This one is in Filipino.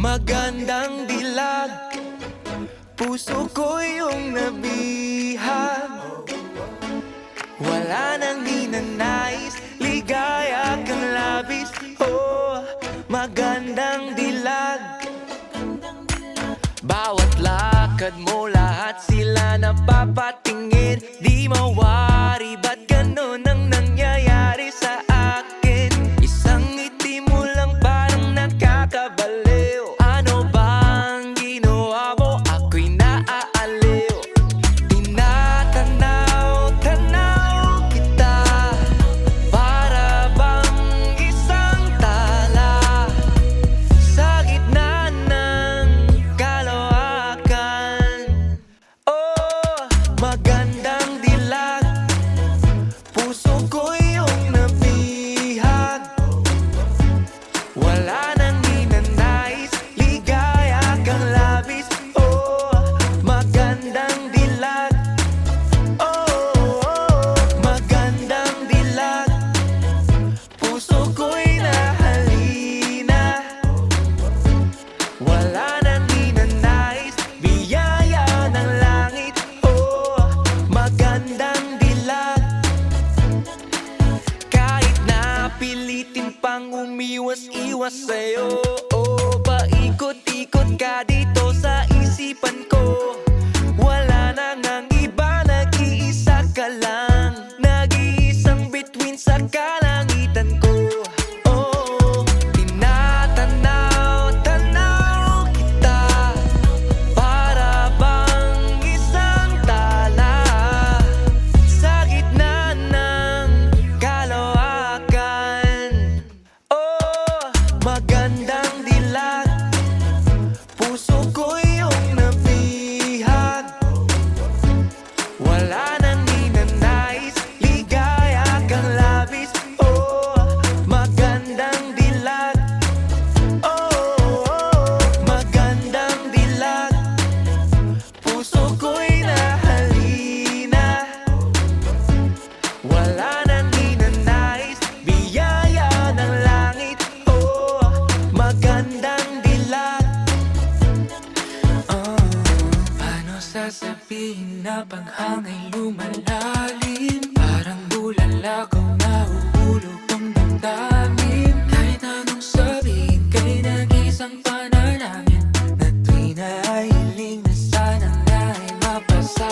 Magandang dilag. Puso ko yung nabihag Wala nang ninanais. Ligaya kang labis. Oh, magandang dilag. Bawat lakad mo lahat sila napapatingin. Di mawala. magandang dilag Puso ko iyong nabihag Wala iwas sa'yo. Oh, Paikot-ikot ka dito sa isipan ko. na panghangay lumalalim. Parang bulala ko na uhulog ang damdamin. Kahit anong sabihin kay nag-isang panalangin. Na tuwi na ay hiling na sana na ay mapasa.